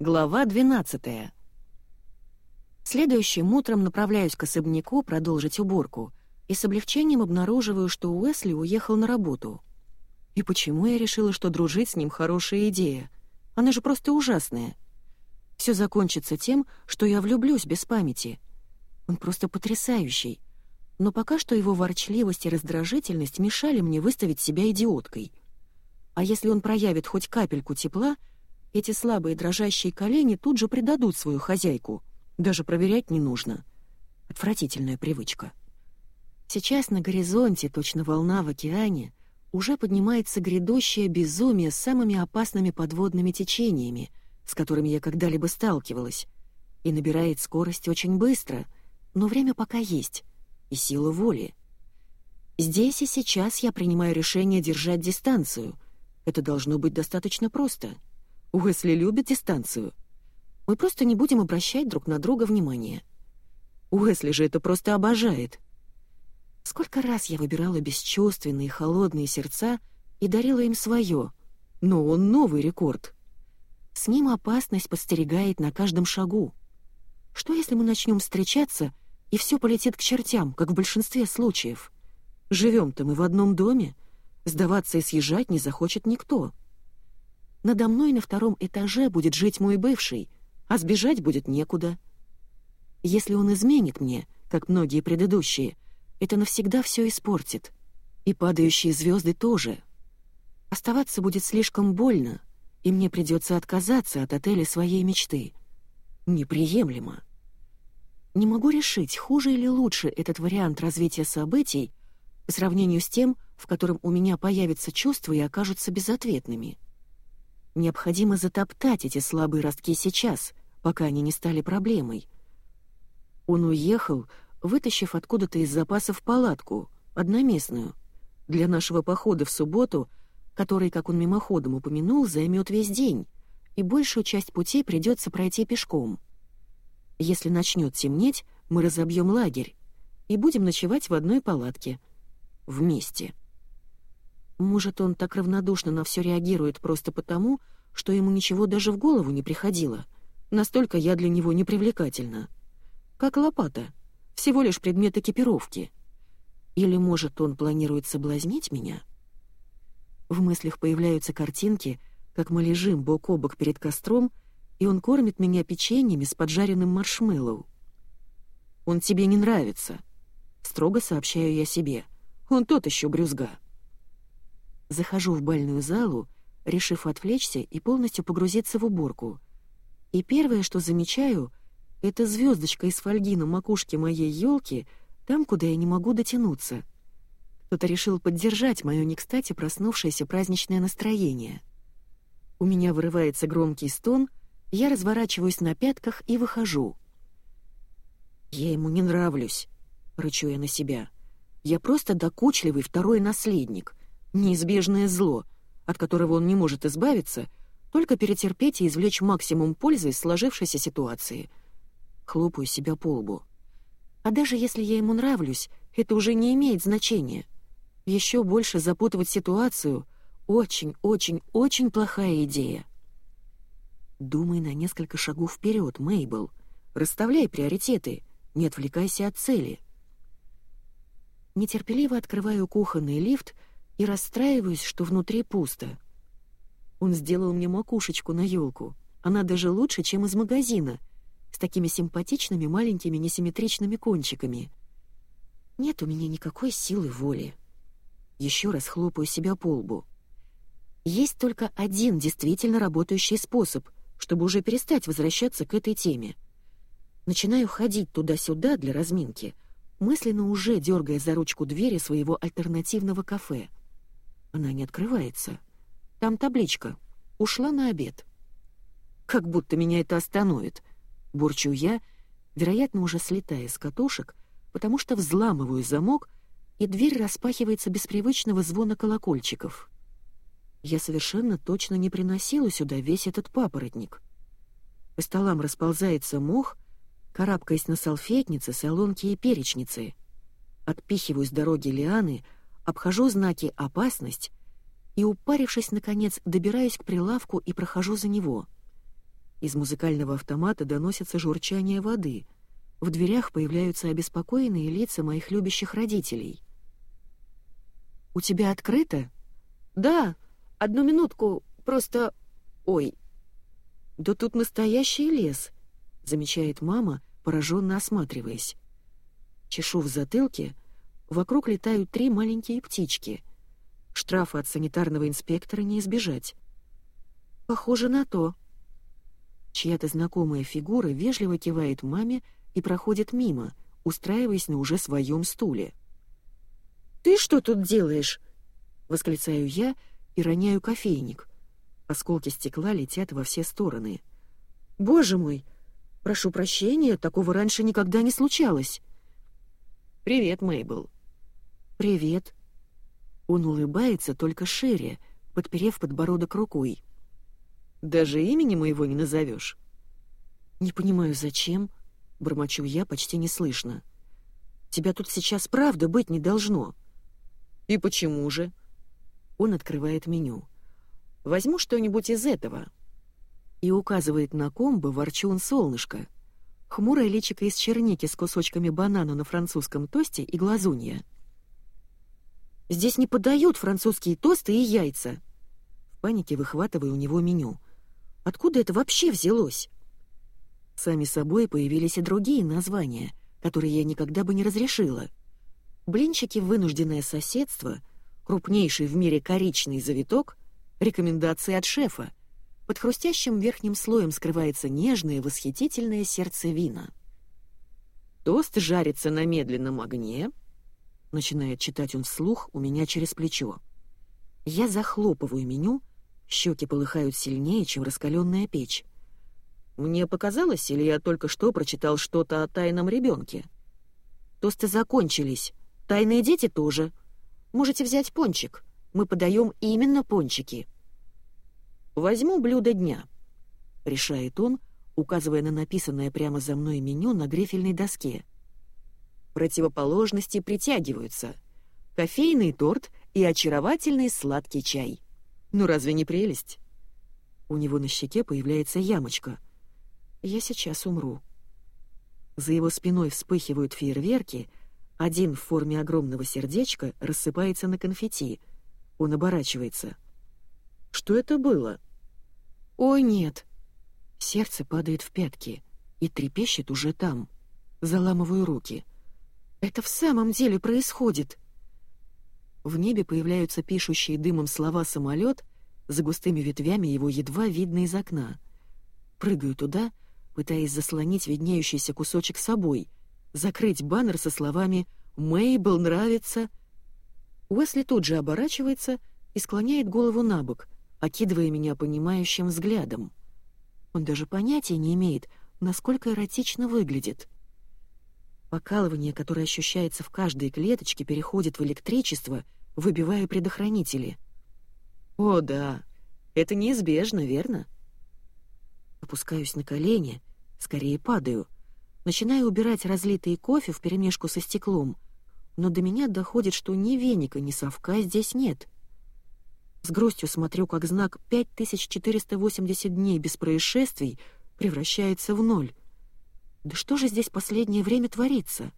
Глава 12. Следующим утром направляюсь к особняку продолжить уборку и с облегчением обнаруживаю, что Уэсли уехал на работу. И почему я решила, что дружить с ним хорошая идея? Она же просто ужасная. Все закончится тем, что я влюблюсь без памяти. Он просто потрясающий. Но пока что его ворчливость и раздражительность мешали мне выставить себя идиоткой. А если он проявит хоть капельку тепла — эти слабые дрожащие колени тут же предадут свою хозяйку. Даже проверять не нужно. Отвратительная привычка. Сейчас на горизонте, точно волна в океане, уже поднимается грядущее безумие с самыми опасными подводными течениями, с которыми я когда-либо сталкивалась, и набирает скорость очень быстро, но время пока есть, и сила воли. Здесь и сейчас я принимаю решение держать дистанцию. Это должно быть достаточно просто — Уэсли любит дистанцию. Мы просто не будем обращать друг на друга внимания. Уэсли же это просто обожает. Сколько раз я выбирала бесчувственные холодные сердца и дарила им свое, но он новый рекорд. С ним опасность подстерегает на каждом шагу. Что если мы начнем встречаться, и все полетит к чертям, как в большинстве случаев? Живем-то мы в одном доме, сдаваться и съезжать не захочет никто. Надо мной на втором этаже будет жить мой бывший, а сбежать будет некуда. Если он изменит мне, как многие предыдущие, это навсегда все испортит. И падающие звезды тоже. Оставаться будет слишком больно, и мне придется отказаться от отеля своей мечты. Неприемлемо. Не могу решить, хуже или лучше этот вариант развития событий по сравнению с тем, в котором у меня появятся чувства и окажутся безответными. Необходимо затоптать эти слабые ростки сейчас, пока они не стали проблемой. Он уехал, вытащив откуда-то из запасов палатку, одноместную, для нашего похода в субботу, который, как он мимоходом упомянул, займет весь день, и большую часть пути придется пройти пешком. Если начнет темнеть, мы разобьем лагерь и будем ночевать в одной палатке. Вместе. Может, он так равнодушно на все реагирует просто потому, что ему ничего даже в голову не приходило. Настолько я для него непривлекательна. Как лопата. Всего лишь предмет экипировки. Или, может, он планирует соблазнить меня? В мыслях появляются картинки, как мы лежим бок о бок перед костром, и он кормит меня печеньями с поджаренным маршмеллоу. «Он тебе не нравится», — строго сообщаю я себе. «Он тот еще брюзга». Захожу в бальную залу, решив отвлечься и полностью погрузиться в уборку. И первое, что замечаю, это звездочка из фольги на макушке моей елки, там, куда я не могу дотянуться. Кто-то решил поддержать мое не кстати проснувшееся праздничное настроение. У меня вырывается громкий стон, я разворачиваюсь на пятках и выхожу. «Я ему не нравлюсь», — рычу я на себя. «Я просто докучливый второй наследник неизбежное зло, от которого он не может избавиться, только перетерпеть и извлечь максимум пользы из сложившейся ситуации. Хлопаю себя по лбу. А даже если я ему нравлюсь, это уже не имеет значения. Еще больше запутывать ситуацию — очень-очень-очень плохая идея. Думай на несколько шагов вперед, Мейбл. Расставляй приоритеты, не отвлекайся от цели. Нетерпеливо открываю кухонный лифт — и расстраиваюсь, что внутри пусто. Он сделал мне макушечку на елку. Она даже лучше, чем из магазина, с такими симпатичными маленькими несимметричными кончиками. Нет у меня никакой силы воли. Еще раз хлопаю себя по лбу. Есть только один действительно работающий способ, чтобы уже перестать возвращаться к этой теме. Начинаю ходить туда-сюда для разминки, мысленно уже дергая за ручку двери своего альтернативного кафе — она не открывается. Там табличка. Ушла на обед. Как будто меня это остановит. Бурчу я, вероятно, уже слетая с катушек, потому что взламываю замок, и дверь распахивается без привычного звона колокольчиков. Я совершенно точно не приносила сюда весь этот папоротник. По столам расползается мох, карабкаясь на салфетницы, солонки и перечницы. Отпихиваю с дороги лианы — обхожу знаки «опасность» и, упарившись, наконец, добираюсь к прилавку и прохожу за него. Из музыкального автомата доносится журчание воды. В дверях появляются обеспокоенные лица моих любящих родителей. «У тебя открыто?» «Да, одну минутку, просто... Ой!» «Да тут настоящий лес», — замечает мама, пораженно осматриваясь. Чешу в затылке, вокруг летают три маленькие птички. Штрафа от санитарного инспектора не избежать. «Похоже на то», Чья-то знакомая фигура вежливо кивает маме и проходит мимо, устраиваясь на уже своем стуле. «Ты что тут делаешь?» — восклицаю я и роняю кофейник. Осколки стекла летят во все стороны. «Боже мой! Прошу прощения, такого раньше никогда не случалось!» «Привет, Мейбл!» «Привет!» Он улыбается только шире, подперев подбородок рукой. Даже имени моего не назовешь. Не понимаю, зачем, бормочу я почти неслышно. Тебя тут сейчас правда быть не должно. И почему же? Он открывает меню. Возьму что-нибудь из этого. И указывает на комбо ворчун солнышко. Хмурое личико из черники с кусочками банана на французском тосте и глазунья. Здесь не подают французские тосты и яйца. В панике выхватываю у него меню. Откуда это вообще взялось? Сами собой появились и другие названия, которые я никогда бы не разрешила. Блинчики «Вынужденное соседство», крупнейший в мире коричный завиток, рекомендации от шефа. Под хрустящим верхним слоем скрывается нежное, восхитительное сердце вина. «Тост жарится на медленном огне», — начинает читать он вслух у меня через плечо. Я захлопываю меню — Щеки полыхают сильнее, чем раскаленная печь. Мне показалось, или я только что прочитал что-то о тайном ребенке? Тосты закончились. Тайные дети тоже. Можете взять пончик. Мы подаем именно пончики. Возьму блюдо дня, решает он, указывая на написанное прямо за мной меню на грифельной доске. Противоположности притягиваются. Кофейный торт и очаровательный сладкий чай. Ну разве не прелесть? У него на щеке появляется ямочка. Я сейчас умру. За его спиной вспыхивают фейерверки, один в форме огромного сердечка рассыпается на конфетти. Он оборачивается. Что это было? Ой, нет. Сердце падает в пятки и трепещет уже там. Заламываю руки. Это в самом деле происходит. В небе появляются пишущие дымом слова «самолет», за густыми ветвями его едва видно из окна. Прыгаю туда, пытаясь заслонить виднеющийся кусочек собой, закрыть баннер со словами «Мейбл нравится». Уэсли тут же оборачивается и склоняет голову на бок, окидывая меня понимающим взглядом. Он даже понятия не имеет, насколько эротично выглядит. Покалывание, которое ощущается в каждой клеточке, переходит в электричество, выбивая предохранители. О, да, это неизбежно, верно? Опускаюсь на колени, скорее падаю. Начинаю убирать разлитый кофе вперемешку со стеклом, но до меня доходит, что ни веника, ни совка здесь нет. С грустью смотрю, как знак 5480 дней без происшествий превращается в ноль. Да что же здесь последнее время творится?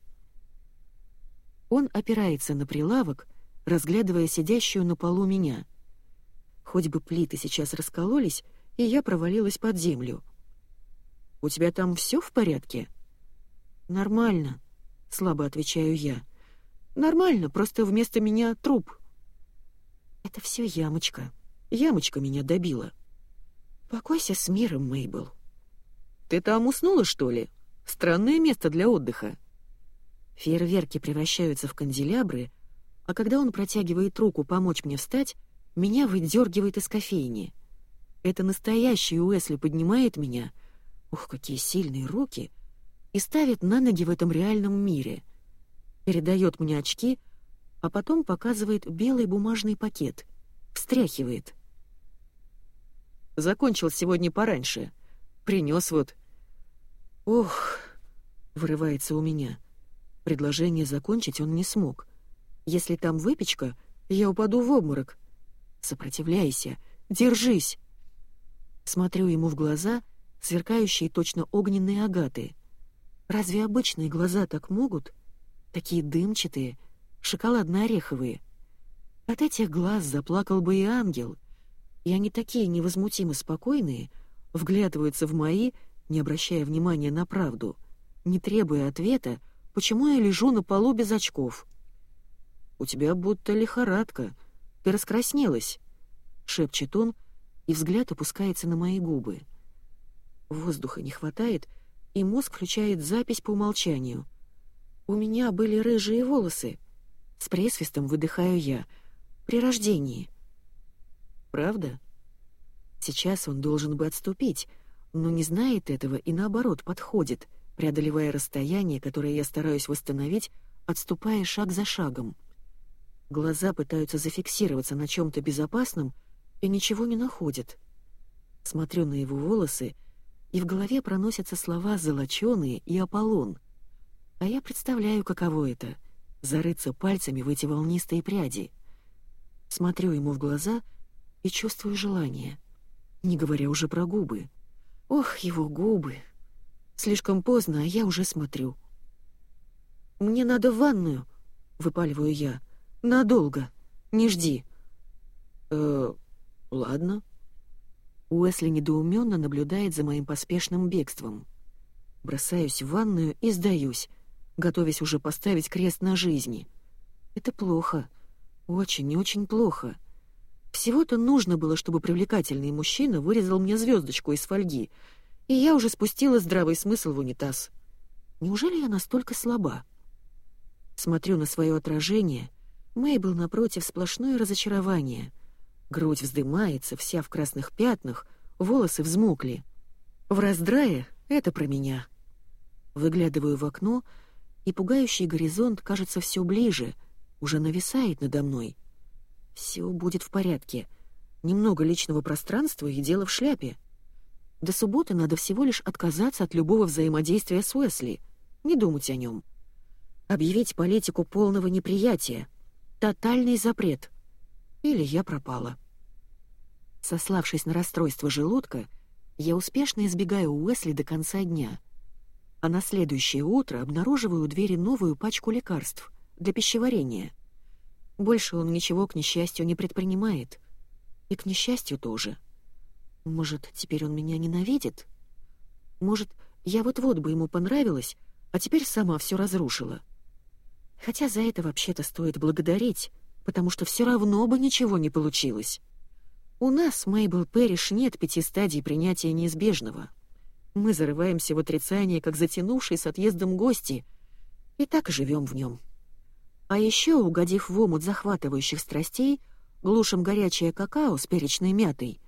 Он опирается на прилавок, разглядывая сидящую на полу меня. Хоть бы плиты сейчас раскололись, и я провалилась под землю. «У тебя там все в порядке?» «Нормально», — слабо отвечаю я. «Нормально, просто вместо меня труп». «Это все ямочка. Ямочка меня добила». «Покойся с миром, Мейбл». «Ты там уснула, что ли?» Странное место для отдыха. Фейерверки превращаются в канделябры, а когда он протягивает руку помочь мне встать, меня выдергивает из кофейни. Это настоящий Уэсли поднимает меня, ух, какие сильные руки, и ставит на ноги в этом реальном мире. Передает мне очки, а потом показывает белый бумажный пакет, встряхивает. Закончил сегодня пораньше. Принес вот «Ох!» — вырывается у меня. Предложение закончить он не смог. «Если там выпечка, я упаду в обморок. Сопротивляйся, держись!» Смотрю ему в глаза сверкающие точно огненные агаты. Разве обычные глаза так могут? Такие дымчатые, шоколадно-ореховые. От этих глаз заплакал бы и ангел, и они такие невозмутимо спокойные, вглядываются в мои, не обращая внимания на правду, не требуя ответа, почему я лежу на полу без очков. «У тебя будто лихорадка, ты раскраснелась», — шепчет он, и взгляд опускается на мои губы. Воздуха не хватает, и мозг включает запись по умолчанию. У меня были рыжие волосы. С присвистом выдыхаю я. При рождении. Правда? Сейчас он должен бы отступить, но не знает этого и наоборот подходит, преодолевая расстояние, которое я стараюсь восстановить, отступая шаг за шагом. Глаза пытаются зафиксироваться на чем-то безопасном и ничего не находят. Смотрю на его волосы — и в голове проносятся слова «золоченые» и «Аполлон». А я представляю, каково это — зарыться пальцами в эти волнистые пряди. Смотрю ему в глаза и чувствую желание, не говоря уже про губы. Ох, его губы! Слишком поздно, а я уже смотрю. «Мне надо в ванную», — выпаливаю я. «Надолго. Не жди». «Э, ладно», Уэсли недоуменно наблюдает за моим поспешным бегством. Бросаюсь в ванную и сдаюсь, готовясь уже поставить крест на жизни. Это плохо. Очень и очень плохо. Всего-то нужно было, чтобы привлекательный мужчина вырезал мне звездочку из фольги, и я уже спустила здравый смысл в унитаз. Неужели я настолько слаба? Смотрю на свое отражение. Мейбл напротив сплошное разочарование — Грудь вздымается, вся в красных пятнах, волосы взмокли. В раздрае это про меня. Выглядываю в окно, и пугающий горизонт кажется все ближе, уже нависает надо мной. Все будет в порядке. Немного личного пространства и дело в шляпе. До субботы надо всего лишь отказаться от любого взаимодействия с Уэсли, не думать о нем. Объявить политику полного неприятия. Тотальный запрет. Или я пропала. Сославшись на расстройство желудка, я успешно избегаю Уэсли до конца дня. А на следующее утро обнаруживаю у двери новую пачку лекарств для пищеварения. Больше он ничего, к несчастью, не предпринимает. И к несчастью тоже. Может, теперь он меня ненавидит? Может, я вот-вот бы ему понравилась, а теперь сама все разрушила. Хотя за это вообще-то стоит благодарить, потому что все равно бы ничего не получилось. У нас, Мейбл Пэриш, нет пяти стадий принятия неизбежного. Мы зарываемся в отрицание, как затянувший с отъездом гости, и так живем в нем. А еще, угодив в омут захватывающих страстей, глушим горячее какао с перечной мятой.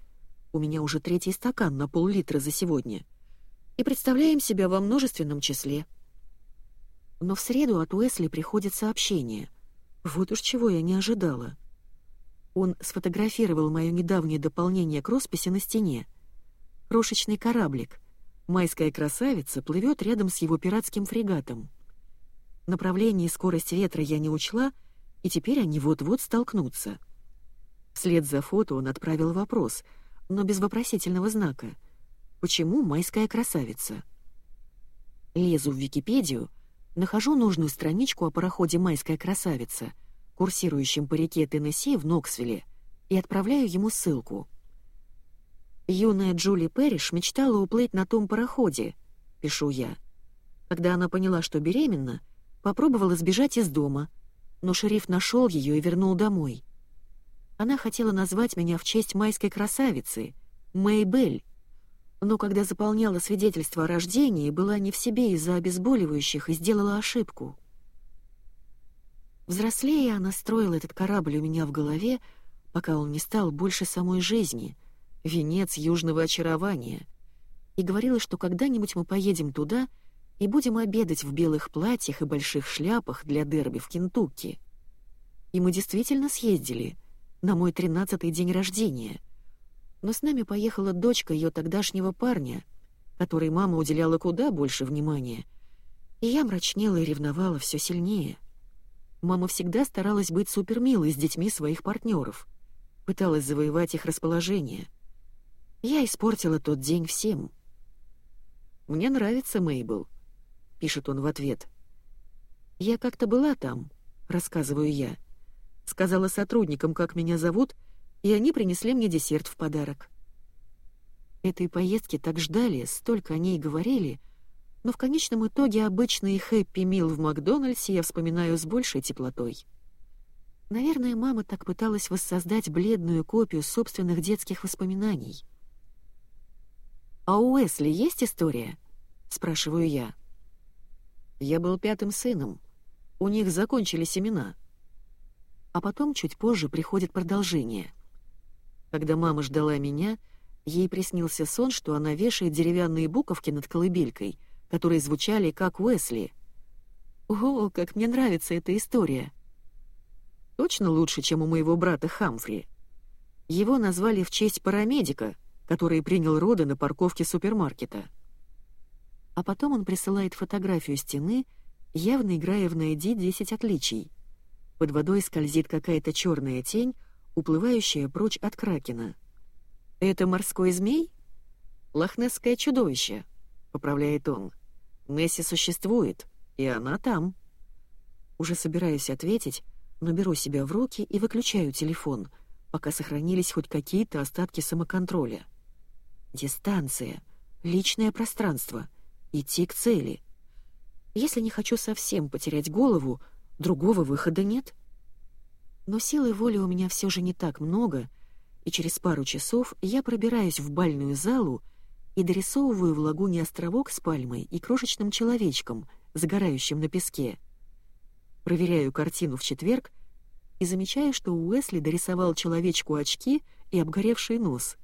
У меня уже третий стакан на пол-литра за сегодня. И представляем себя во множественном числе. Но в среду от Уэсли приходит сообщение. Вот уж чего я не ожидала. Он сфотографировал мое недавнее дополнение к росписи на стене. Крошечный кораблик. Майская красавица плывет рядом с его пиратским фрегатом. Направление и скорость ветра я не учла, и теперь они вот-вот столкнутся. Вслед за фото он отправил вопрос, но без вопросительного знака. «Почему майская красавица?» Лезу в Википедию, нахожу нужную страничку о пароходе «Майская красавица», курсирующим по реке Теннесси в Ноксвилле, и отправляю ему ссылку. «Юная Джули Перриш мечтала уплыть на том пароходе», — пишу я. Когда она поняла, что беременна, попробовала сбежать из дома, но шериф нашел ее и вернул домой. Она хотела назвать меня в честь майской красавицы, Мэйбель, но когда заполняла свидетельство о рождении, была не в себе из-за обезболивающих и сделала ошибку. Взрослея, она строила этот корабль у меня в голове, пока он не стал больше самой жизни, венец южного очарования, и говорила, что когда-нибудь мы поедем туда и будем обедать в белых платьях и больших шляпах для дерби в Кентукки. И мы действительно съездили, на мой тринадцатый день рождения. Но с нами поехала дочка ее тогдашнего парня, которой мама уделяла куда больше внимания, и я мрачнела и ревновала все сильнее. Мама всегда старалась быть супермилой с детьми своих партнеров, пыталась завоевать их расположение. Я испортила тот день всем. Мне нравится Мейбл», — пишет он в ответ. «Я как-то была там», — рассказываю я. Сказала сотрудникам, как меня зовут, и они принесли мне десерт в подарок. Этой поездки так ждали, столько о ней говорили, но в конечном итоге обычный хэппи-мил в Макдональдсе я вспоминаю с большей теплотой. Наверное, мама так пыталась воссоздать бледную копию собственных детских воспоминаний. «А у Эсли есть история?» — спрашиваю я. Я был пятым сыном. У них закончились семена. А потом, чуть позже, приходит продолжение. Когда мама ждала меня — Ей приснился сон, что она вешает деревянные буковки над колыбелькой, которые звучали как Уэсли. «О, как мне нравится эта история!» Точно лучше, чем у моего брата Хамфри. Его назвали в честь парамедика, который принял роды на парковке супермаркета. А потом он присылает фотографию стены, явно играя в «Найди 10 отличий». Под водой скользит какая-то черная тень, уплывающая прочь от кракена. «Это морской змей?» «Лохнесское чудовище», — поправляет он. «Несси существует, и она там». Уже собираюсь ответить, но беру себя в руки и выключаю телефон, пока сохранились хоть какие-то остатки самоконтроля. Дистанция, личное пространство, идти к цели. Если не хочу совсем потерять голову, другого выхода нет. Но силы воли у меня все же не так много — и через пару часов я пробираюсь в бальную залу и дорисовываю в лагуне островок с пальмой и крошечным человечком, загорающим на песке. Проверяю картину в четверг и замечаю, что Уэсли дорисовал человечку очки и обгоревший нос.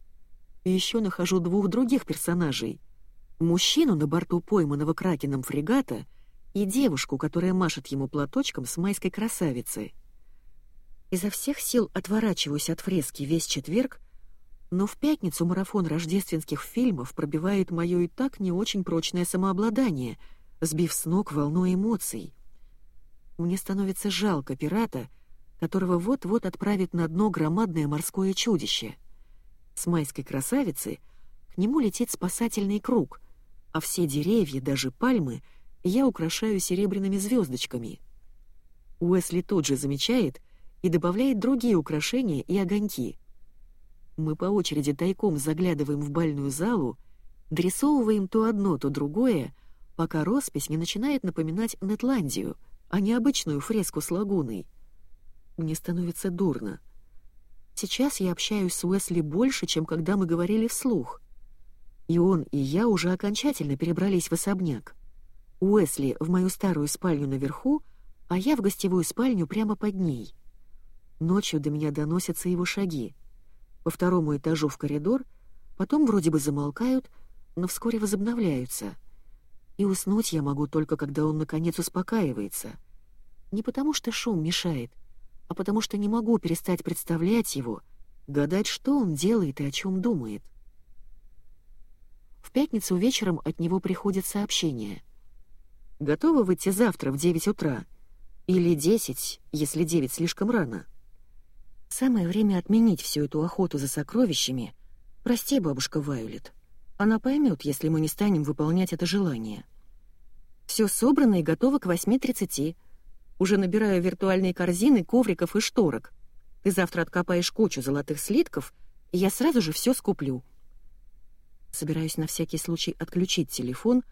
И еще нахожу двух других персонажей. Мужчину на борту пойманного кракеном фрегата и девушку, которая машет ему платочком с майской красавицы — Изо всех сил отворачиваюсь от фрески весь четверг, но в пятницу марафон рождественских фильмов пробивает мое и так не очень прочное самообладание, сбив с ног волну эмоций. Мне становится жалко пирата, которого вот-вот отправит на дно громадное морское чудище. С майской красавицы к нему летит спасательный круг, а все деревья, даже пальмы, я украшаю серебряными звездочками. Уэсли тут же замечает — и добавляет другие украшения и огоньки. Мы по очереди тайком заглядываем в бальную залу, дорисовываем то одно, то другое, пока роспись не начинает напоминать Нетландию, а не обычную фреску с лагуной. Мне становится дурно. Сейчас я общаюсь с Уэсли больше, чем когда мы говорили вслух. И он, и я уже окончательно перебрались в особняк. Уэсли в мою старую спальню наверху, а я в гостевую спальню прямо под ней. Ночью до меня доносятся его шаги. По второму этажу в коридор, потом вроде бы замолкают, но вскоре возобновляются. И уснуть я могу только, когда он наконец успокаивается. Не потому что шум мешает, а потому что не могу перестать представлять его, гадать, что он делает и о чем думает. В пятницу вечером от него приходит сообщение. «Готовы выйти завтра в 9 утра? Или 10, если 9 слишком рано?» Самое время отменить всю эту охоту за сокровищами. Прости, бабушка Вайолет. Она поймет, если мы не станем выполнять это желание. Все собрано и готово к 8.30. Уже набираю виртуальные корзины, ковриков и шторок. Ты завтра откопаешь кучу золотых слитков, и я сразу же все скуплю. Собираюсь на всякий случай отключить телефон,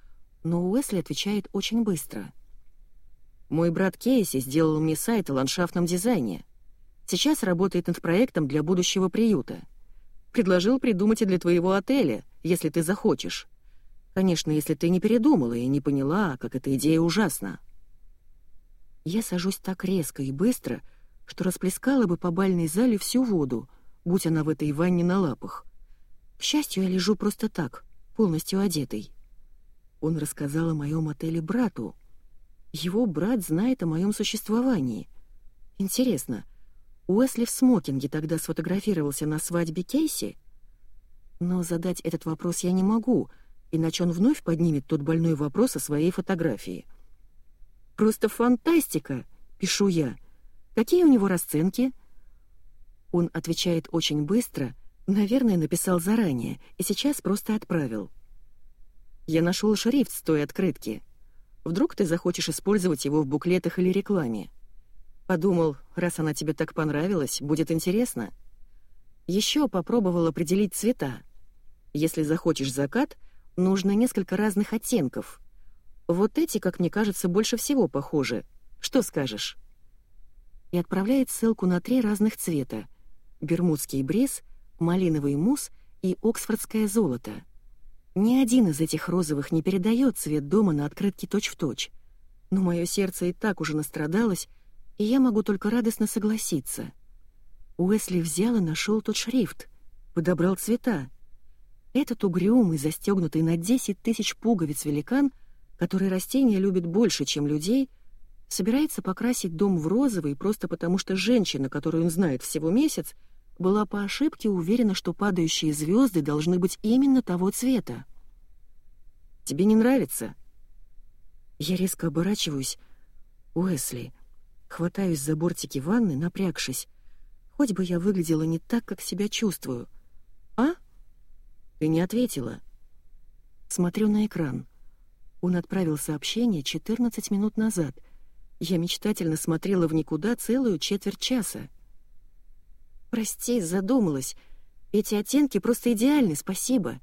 но Уэсли отвечает очень быстро. Мой брат Кейси сделал мне сайт о ландшафтном дизайне. Сейчас работает над проектом для будущего приюта. Предложил придумать и для твоего отеля, если ты захочешь. Конечно, если ты не передумала и не поняла, как эта идея ужасна. Я сажусь так резко и быстро, что расплескала бы по бальной зале всю воду, будь она в этой ванне на лапах. К счастью, я лежу просто так, полностью одетой. Он рассказал о моем отеле брату. Его брат знает о моем существовании. Интересно, — Уэсли в смокинге тогда сфотографировался на свадьбе Кейси? Но задать этот вопрос я не могу, иначе он вновь поднимет тот больной вопрос о своей фотографии. «Просто фантастика!» — пишу я. «Какие у него расценки?» Он отвечает очень быстро, наверное, написал заранее и сейчас просто отправил. Я нашел шрифт с той открытки. Вдруг ты захочешь использовать его в буклетах или рекламе. Подумал, раз она тебе так понравилась, будет интересно. Еще попробовал определить цвета. Если захочешь закат, нужно несколько разных оттенков. Вот эти, как мне кажется, больше всего похожи. Что скажешь? И отправляет ссылку на три разных цвета. Бермудский бриз, малиновый мусс и оксфордское золото. Ни один из этих розовых не передает цвет дома на открытке точь-в-точь. Но мое сердце и так уже настрадалось, и я могу только радостно согласиться. Уэсли взял и нашел тот шрифт, подобрал цвета. Этот угрюмый, застегнутый на 10 тысяч пуговиц великан, который растения любит больше, чем людей, собирается покрасить дом в розовый просто потому, что женщина, которую он знает всего месяц, была по ошибке уверена, что падающие звезды должны быть именно того цвета. «Тебе не нравится?» Я резко оборачиваюсь. «Уэсли». Хватаюсь за бортики ванны, напрягшись. Хоть бы я выглядела не так, как себя чувствую. «А?» «Ты не ответила». Смотрю на экран. Он отправил сообщение 14 минут назад. Я мечтательно смотрела в никуда целую четверть часа. «Прости, задумалась. Эти оттенки просто идеальны, спасибо.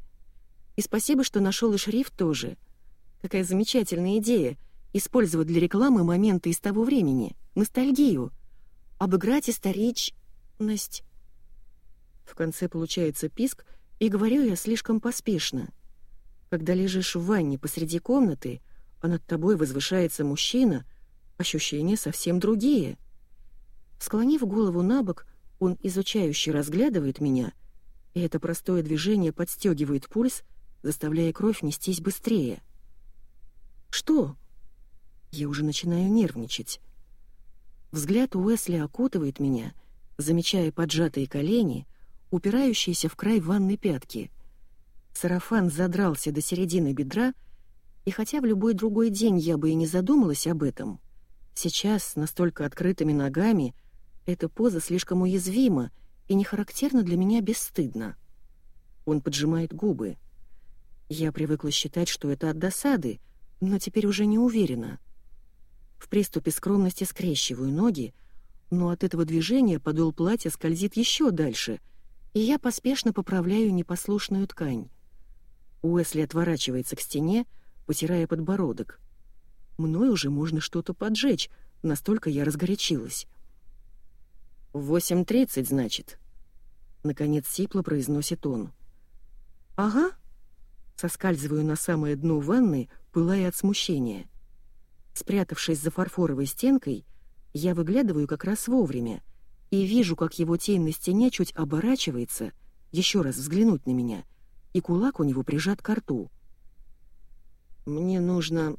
И спасибо, что нашел и шрифт тоже. Какая замечательная идея — использовать для рекламы моменты из того времени, ностальгию, обыграть историчность». В конце получается писк, и говорю я слишком поспешно. Когда лежишь в ванне посреди комнаты, а над тобой возвышается мужчина, ощущения совсем другие. Склонив голову на бок, он изучающе разглядывает меня, и это простое движение подстегивает пульс, заставляя кровь нестись быстрее. «Что?» Я уже начинаю нервничать. Взгляд Уэсли окутывает меня, замечая поджатые колени, упирающиеся в край ванной пятки. Сарафан задрался до середины бедра, и хотя в любой другой день я бы и не задумалась об этом, сейчас с настолько открытыми ногами эта поза слишком уязвима и не характерна для меня бесстыдно. Он поджимает губы. Я привыкла считать, что это от досады, но теперь уже не уверена. В приступе скромности скрещиваю ноги, но от этого движения подол платья скользит еще дальше, и я поспешно поправляю непослушную ткань. Уэсли отворачивается к стене, потирая подбородок. Мной уже можно что-то поджечь, настолько я разгорячилась. «Восемь тридцать, значит?» Наконец сипло произносит он. «Ага». Соскальзываю на самое дно ванны, пылая от смущения. Спрятавшись за фарфоровой стенкой, я выглядываю как раз вовремя и вижу, как его тень на стене чуть оборачивается, еще раз взглянуть на меня, и кулак у него прижат к рту. «Мне нужно...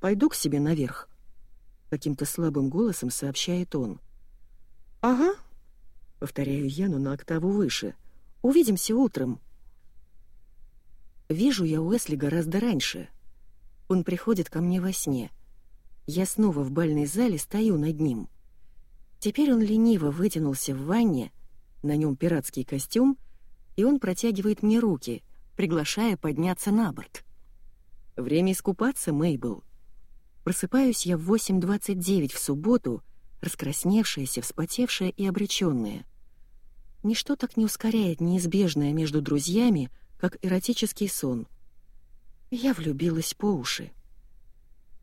Пойду к себе наверх», — каким-то слабым голосом сообщает он. «Ага», — повторяю я, но на октаву выше. «Увидимся утром». Вижу я Уэсли гораздо раньше. Он приходит ко мне во сне. Я снова в бальной зале стою над ним. Теперь он лениво вытянулся в ванне, на нем пиратский костюм, и он протягивает мне руки, приглашая подняться на борт. Время искупаться, Мейбл. Просыпаюсь я в 8.29 в субботу — раскрасневшаяся, вспотевшая и обреченная. Ничто так не ускоряет неизбежное между друзьями, как эротический сон. Я влюбилась по уши.